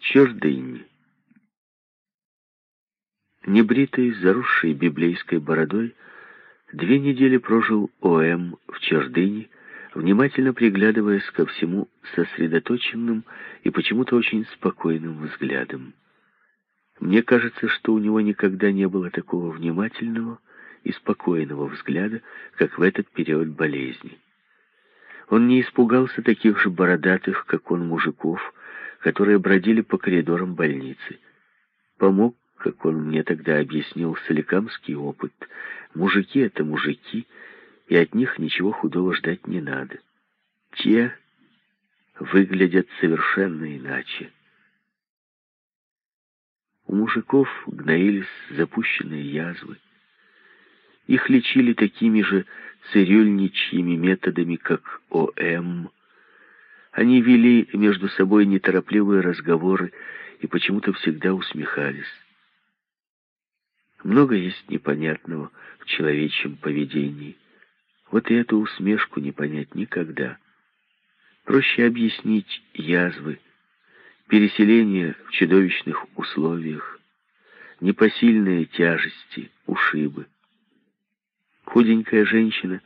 Чердынь. Небритый, заросший библейской бородой, две недели прожил О.М. в Чердыне, внимательно приглядываясь ко всему сосредоточенным и почему-то очень спокойным взглядом. Мне кажется, что у него никогда не было такого внимательного и спокойного взгляда, как в этот период болезни. Он не испугался таких же бородатых, как он, мужиков, которые бродили по коридорам больницы. Помог, как он мне тогда объяснил, соликамский опыт. Мужики — это мужики, и от них ничего худого ждать не надо. Те выглядят совершенно иначе. У мужиков гноились запущенные язвы. Их лечили такими же цирюльничьими методами, как ОМ. Они вели между собой неторопливые разговоры и почему-то всегда усмехались. Много есть непонятного в человечьем поведении. Вот и эту усмешку не понять никогда. Проще объяснить язвы, переселение в чудовищных условиях, непосильные тяжести, ушибы. Худенькая женщина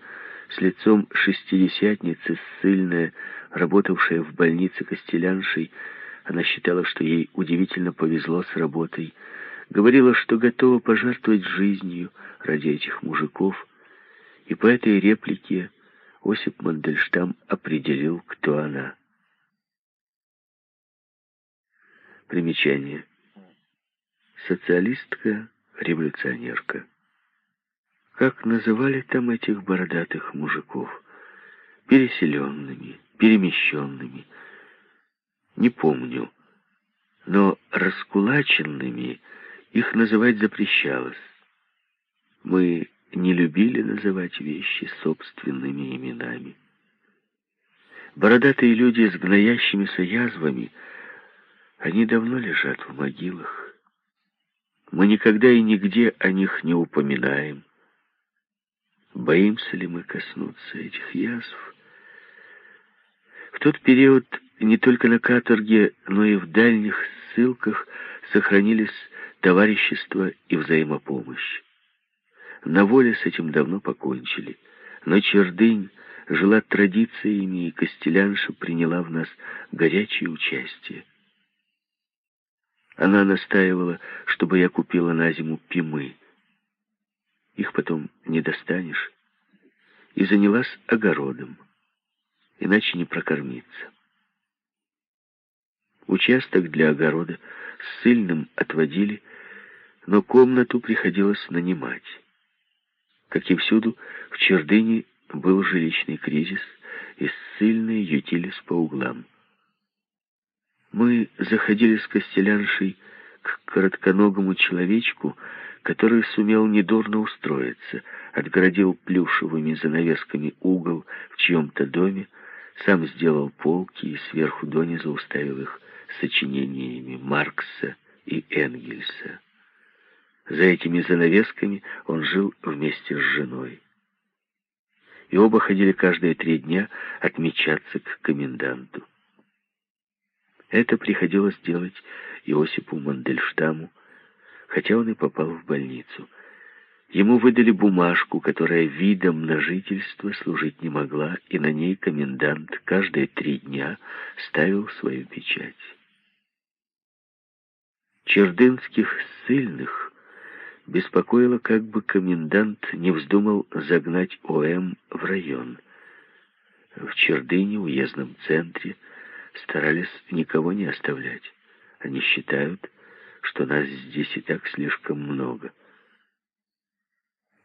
с лицом шестидесятницы, ссыльная, работавшая в больнице костеляншей, она считала, что ей удивительно повезло с работой, говорила, что готова пожертвовать жизнью ради этих мужиков, и по этой реплике Осип Мандельштам определил, кто она. Примечание. Социалистка-революционерка. Как называли там этих бородатых мужиков? Переселенными, перемещенными. Не помню. Но раскулаченными их называть запрещалось. Мы не любили называть вещи собственными именами. Бородатые люди с гноящимися язвами, они давно лежат в могилах. Мы никогда и нигде о них не упоминаем. Боимся ли мы коснуться этих язв? В тот период не только на каторге, но и в дальних ссылках сохранились товарищество и взаимопомощь. На воле с этим давно покончили, но Чердынь жила традициями, и Костелянша приняла в нас горячее участие. Она настаивала, чтобы я купила на зиму пимы. Их потом не достанешь. И занялась огородом, иначе не прокормиться. Участок для огорода с сыльным отводили, но комнату приходилось нанимать. Как и всюду, в Чердыне был жилищный кризис, и ссыльные ютились по углам. Мы заходили с костеляншей к коротконогому человечку, который сумел недурно устроиться, отгородил плюшевыми занавесками угол в чьем-то доме, сам сделал полки и сверху донизу уставил их сочинениями Маркса и Энгельса. За этими занавесками он жил вместе с женой. И оба ходили каждые три дня отмечаться к коменданту. Это приходилось делать Иосипу Мандельштаму, хотя он и попал в больницу. Ему выдали бумажку, которая видом на жительство служить не могла, и на ней комендант каждые три дня ставил свою печать. Чердынских ссыльных беспокоило, как бы комендант не вздумал загнать ОМ в район. В Чердыне, уездном центре, старались никого не оставлять. Они считают, что нас здесь и так слишком много.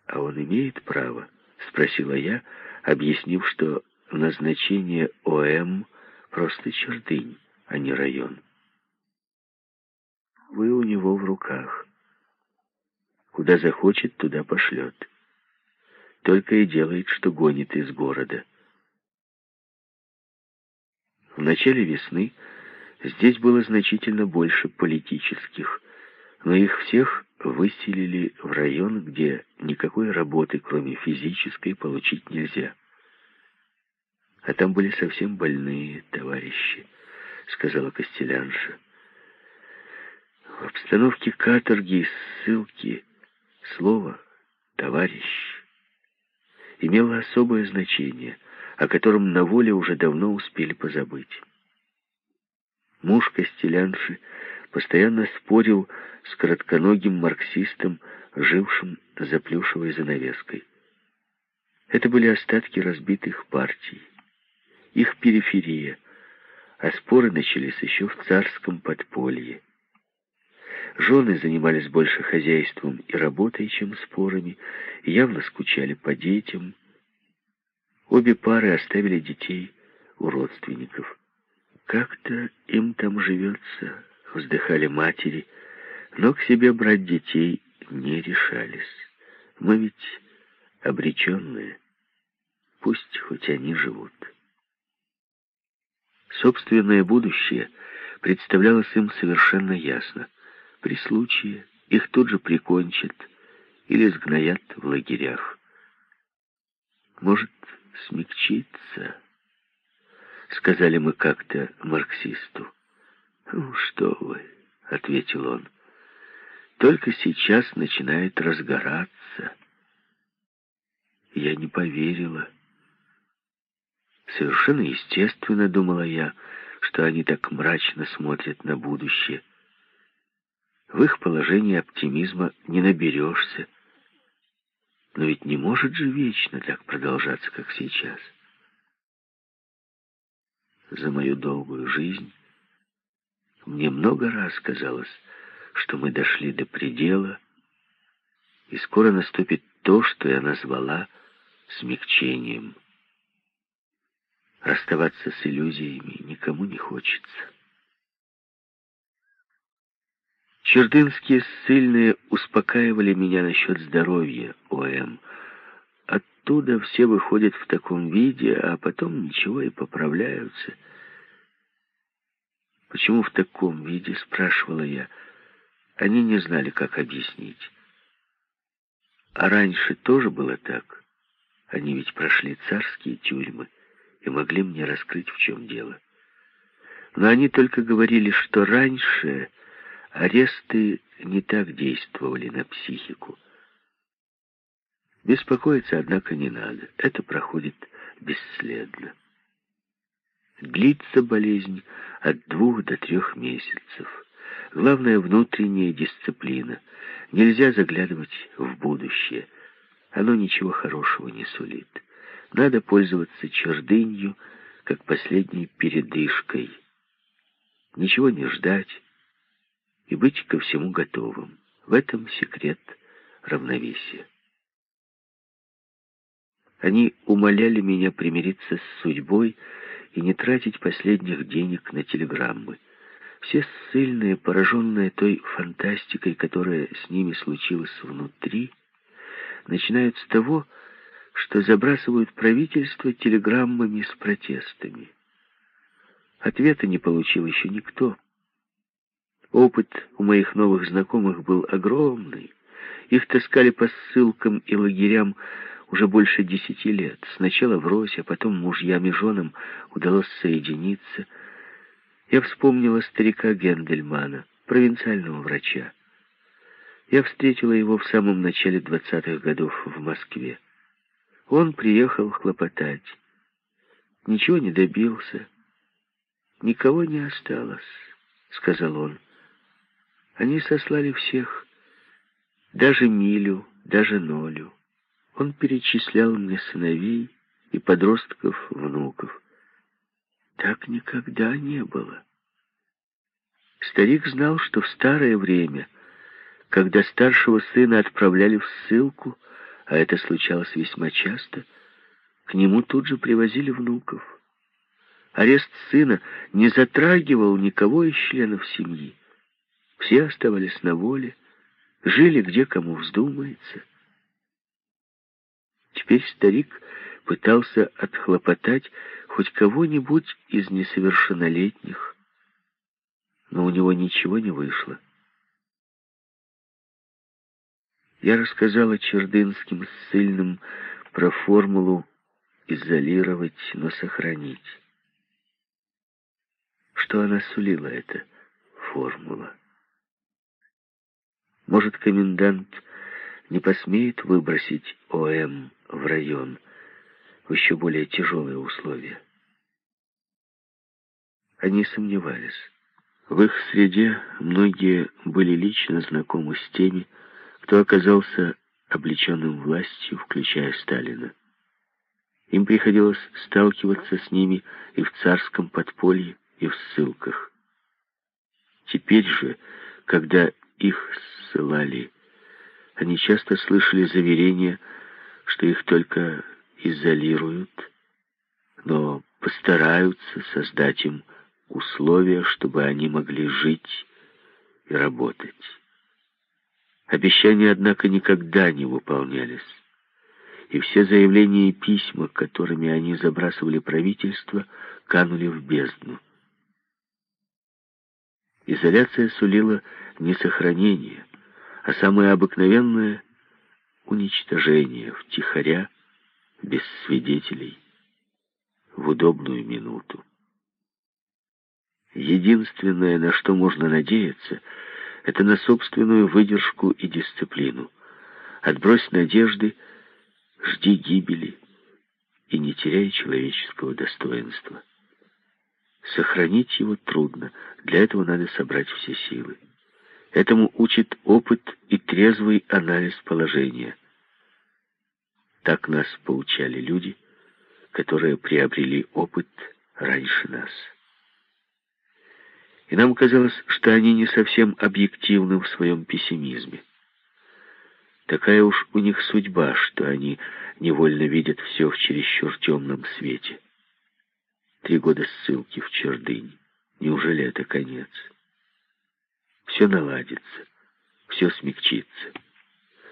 «А он имеет право?» — спросила я, объяснив, что назначение ОМ просто чердынь, а не район. «Вы у него в руках. Куда захочет, туда пошлет. Только и делает, что гонит из города». В начале весны Здесь было значительно больше политических, но их всех выселили в район, где никакой работы, кроме физической, получить нельзя. А там были совсем больные товарищи, сказала Костелянша. В обстановке каторги и ссылки слово «товарищ» имело особое значение, о котором на воле уже давно успели позабыть. Муж Костелянши постоянно спорил с коротконогим марксистом, жившим за плюшевой занавеской. Это были остатки разбитых партий, их периферия, а споры начались еще в царском подполье. Жены занимались больше хозяйством и работой, чем спорами, и явно скучали по детям. Обе пары оставили детей у родственников. Как-то им там живется, вздыхали матери, но к себе брать детей не решались. Мы ведь обреченные. Пусть хоть они живут. Собственное будущее представлялось им совершенно ясно. При случае их тут же прикончат или сгноят в лагерях. Может, смягчиться, сказали мы как-то марксисту. «Ну, что вы», — ответил он, — «только сейчас начинает разгораться». Я не поверила. Совершенно естественно, думала я, что они так мрачно смотрят на будущее. В их положении оптимизма не наберешься. Но ведь не может же вечно так продолжаться, как сейчас. За мою долгую жизнь мне много раз казалось, что мы дошли до предела, и скоро наступит то, что я назвала смягчением. Расставаться с иллюзиями никому не хочется. Чердынские ссыльные успокаивали меня насчет здоровья ОМ. Оттуда все выходят в таком виде, а потом ничего и поправляются. «Почему в таком виде?» — спрашивала я. Они не знали, как объяснить. А раньше тоже было так. Они ведь прошли царские тюрьмы и могли мне раскрыть, в чем дело. Но они только говорили, что раньше аресты не так действовали на психику. Беспокоиться, однако, не надо. Это проходит бесследно. Длится болезнь от двух до трех месяцев. Главное — внутренняя дисциплина. Нельзя заглядывать в будущее. Оно ничего хорошего не сулит. Надо пользоваться чердынью, как последней передышкой. Ничего не ждать и быть ко всему готовым. В этом секрет равновесия. Они умоляли меня примириться с судьбой и не тратить последних денег на телеграммы. Все ссыльные, пораженные той фантастикой, которая с ними случилась внутри, начинают с того, что забрасывают правительство телеграммами с протестами. Ответа не получил еще никто. Опыт у моих новых знакомых был огромный. Их таскали по ссылкам и лагерям уже больше десяти лет. Сначала врозь, а потом мужьям и женам удалось соединиться. Я вспомнила старика Гендельмана, провинциального врача. Я встретила его в самом начале двадцатых годов в Москве. Он приехал хлопотать. Ничего не добился. Никого не осталось, сказал он. Они сослали всех, даже Милю, даже Нолю. Он перечислял мне сыновей и подростков, внуков. Так никогда не было. Старик знал, что в старое время, когда старшего сына отправляли в ссылку, а это случалось весьма часто, к нему тут же привозили внуков. Арест сына не затрагивал никого из членов семьи. Все оставались на воле, жили где кому вздумается. Теперь старик пытался отхлопотать хоть кого-нибудь из несовершеннолетних, но у него ничего не вышло. Я рассказала чердынским ссыльным про формулу изолировать, но сохранить. Что она сулила, эта формула? Может, комендант не посмеет выбросить ОМ в район в еще более тяжелые условия. Они сомневались. В их среде многие были лично знакомы с теми, кто оказался облеченным властью, включая Сталина. Им приходилось сталкиваться с ними и в царском подполье, и в ссылках. Теперь же, когда их ссылали, они часто слышали заверения, что их только изолируют, но постараются создать им условия, чтобы они могли жить и работать. Обещания, однако, никогда не выполнялись, и все заявления и письма, которыми они забрасывали правительство, канули в бездну. Изоляция сулила не сохранение, а самое обыкновенное уничтожение втихаря, без свидетелей, в удобную минуту. Единственное, на что можно надеяться, это на собственную выдержку и дисциплину. Отбрось надежды, жди гибели и не теряй человеческого достоинства. Сохранить его трудно, для этого надо собрать все силы. Этому учит опыт и трезвый анализ положения. Так нас поучали люди, которые приобрели опыт раньше нас и нам казалось, что они не совсем объективны в своем пессимизме. Такая уж у них судьба, что они невольно видят все в чересчур темном свете. Три года ссылки в Чердынь. Неужели это конец? Все наладится, все смягчится.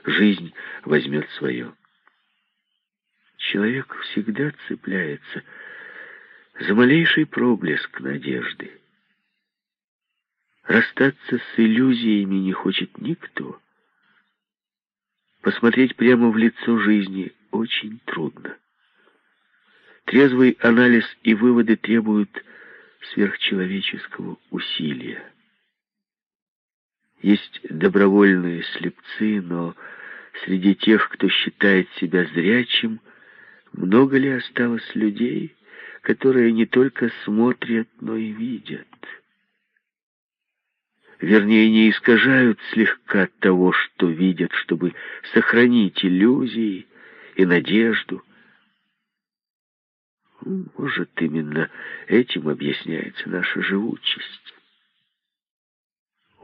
Жизнь возьмет свое. Человек всегда цепляется за малейший проблеск надежды. Расстаться с иллюзиями не хочет никто. Посмотреть прямо в лицо жизни очень трудно. Трезвый анализ и выводы требуют сверхчеловеческого усилия. Есть добровольные слепцы, но среди тех, кто считает себя зрячим, много ли осталось людей, которые не только смотрят, но и видят? вернее, не искажают слегка того, что видят, чтобы сохранить иллюзии и надежду. Может, именно этим объясняется наша живучесть.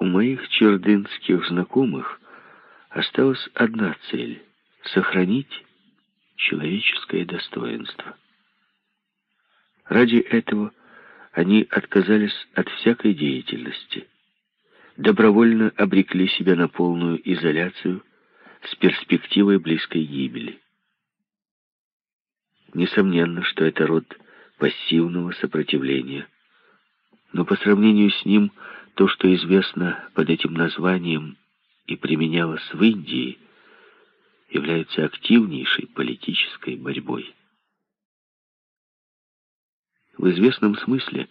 У моих чердынских знакомых осталась одна цель — сохранить человеческое достоинство. Ради этого они отказались от всякой деятельности — добровольно обрекли себя на полную изоляцию с перспективой близкой гибели. Несомненно, что это род пассивного сопротивления, но по сравнению с ним то, что известно под этим названием и применялось в Индии, является активнейшей политической борьбой. В известном смысле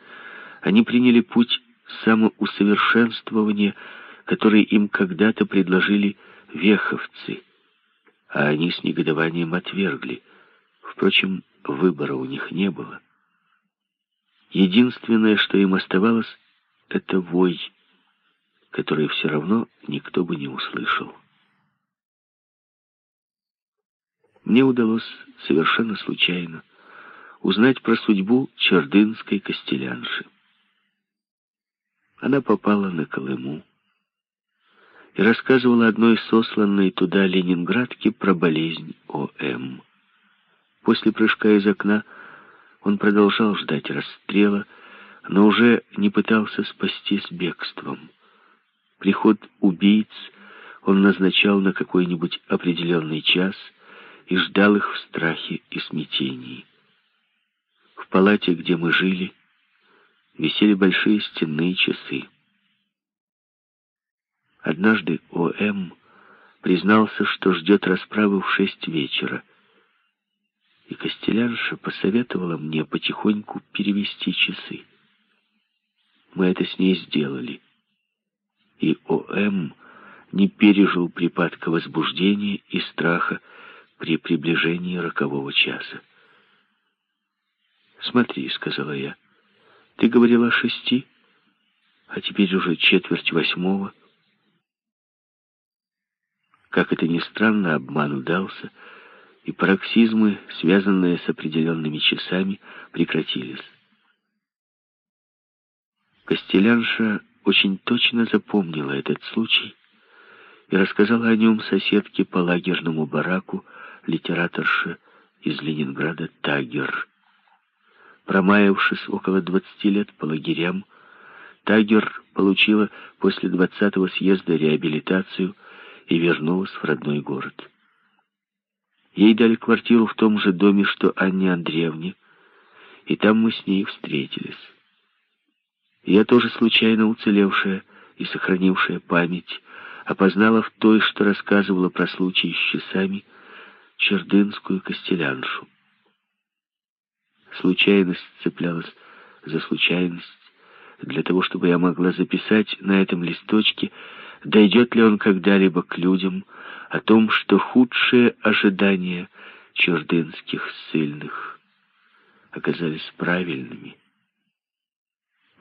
они приняли путь самоусовершенствования, которое им когда-то предложили веховцы, а они с негодованием отвергли. Впрочем, выбора у них не было. Единственное, что им оставалось, это вой, который все равно никто бы не услышал. Мне удалось совершенно случайно узнать про судьбу чердынской костелянши. Она попала на Колыму и рассказывала одной сосланной туда ленинградке про болезнь О.М. После прыжка из окна он продолжал ждать расстрела, но уже не пытался спастись бегством. Приход убийц он назначал на какой-нибудь определенный час и ждал их в страхе и смятении. В палате, где мы жили, висели большие стенные часы. Однажды О.М. признался, что ждет расправы в шесть вечера, и Костелянша посоветовала мне потихоньку перевести часы. Мы это с ней сделали, и О.М. не пережил припадка возбуждения и страха при приближении рокового часа. «Смотри», — сказала я, — «ты говорила о шести, а теперь уже четверть восьмого». Как это ни странно, обман удался, и пароксизмы, связанные с определенными часами, прекратились. Костелянша очень точно запомнила этот случай и рассказала о нем соседке по лагерному бараку, литераторше из Ленинграда Тагер. Промаявшись около 20 лет по лагерям, Тагер получила после 20-го съезда реабилитацию и вернулась в родной город. Ей дали квартиру в том же доме, что Анне Андреевне, и там мы с ней встретились. Я тоже случайно уцелевшая и сохранившая память, опознала в той, что рассказывала про случай с часами, чердынскую костеляншу. Случайность цеплялась за случайность, для того, чтобы я могла записать на этом листочке, дойдет ли он когда-либо к людям, о том, что худшие ожидания чердынских ссыльных оказались правильными.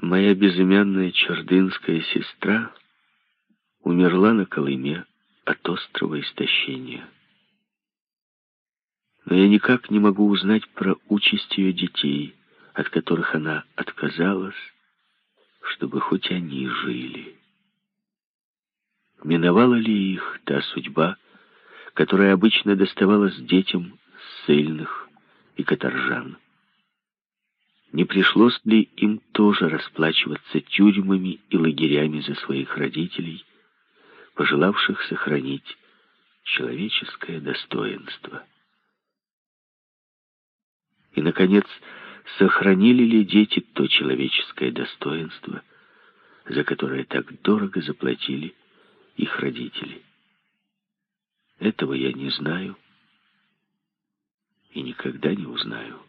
Моя безымянная чердынская сестра умерла на Колыме от острого истощения. Но я никак не могу узнать про участь ее детей, от которых она отказалась, чтобы хоть они жили. Миновала ли их та судьба, которая обычно доставалась детям ссыльных и каторжан? Не пришлось ли им тоже расплачиваться тюрьмами и лагерями за своих родителей, пожелавших сохранить человеческое достоинство? И, наконец, сохранили ли дети то человеческое достоинство, за которое так дорого заплатили их родители? Этого я не знаю и никогда не узнаю.